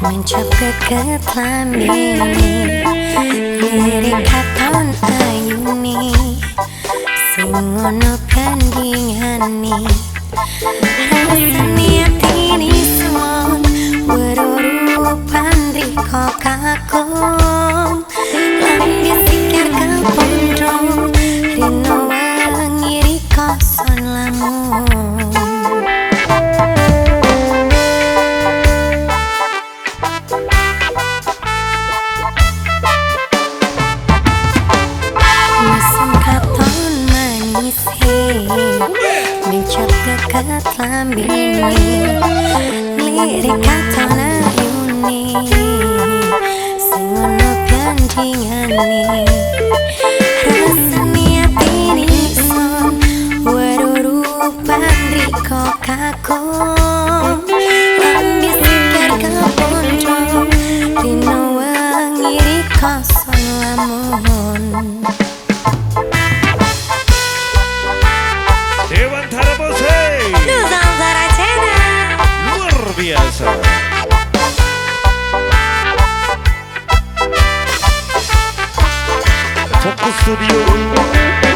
Mencapai ke kelamin Lirik katon ayu ni Singono kanding hani Rasanya tini semua Berurupan rikok Mencoba lambini Lirik kata layuni Sengono ganjingani Rasani atini son Waru rupan riko kakong días. フォックスストリオ。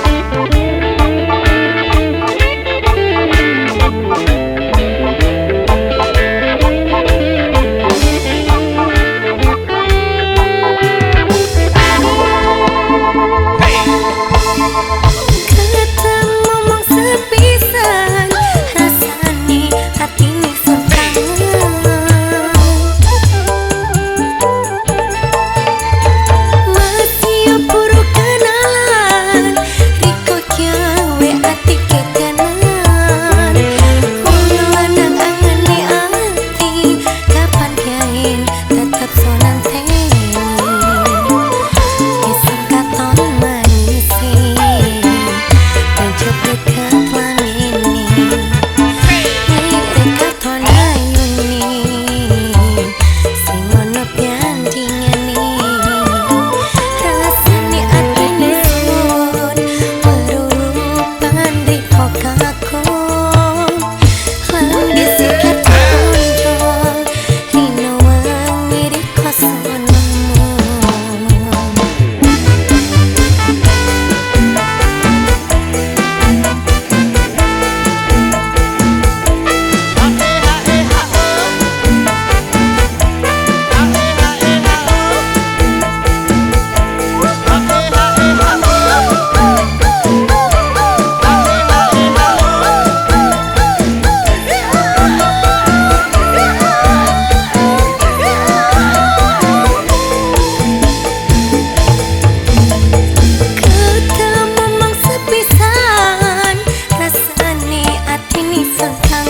sometimes